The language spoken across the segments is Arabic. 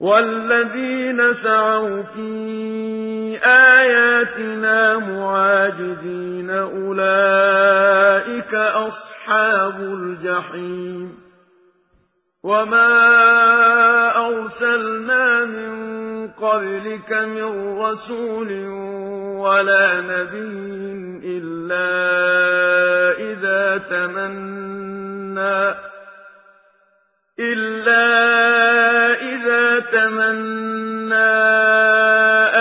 والذين سعوا في آياتنا معاجدين أولئك أصحاب الجحيم. وما أرسلنا من قبلك من رسول ولا نبي إلا إذا تمنى إلا تمنى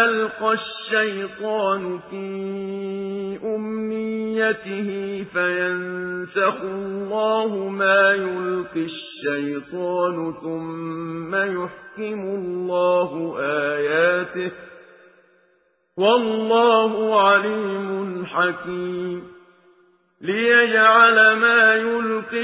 ألقى الشيطان في أمنيته فينسخ الله ما يلقي الشيطان ثم يحكم الله آياته والله عليم حكيم ليجعل ما يلقي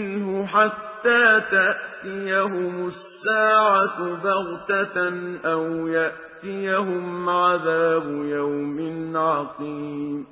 حتى تأتيهم الساعة بغتة أو يأتيهم عذاب يوم عقيم.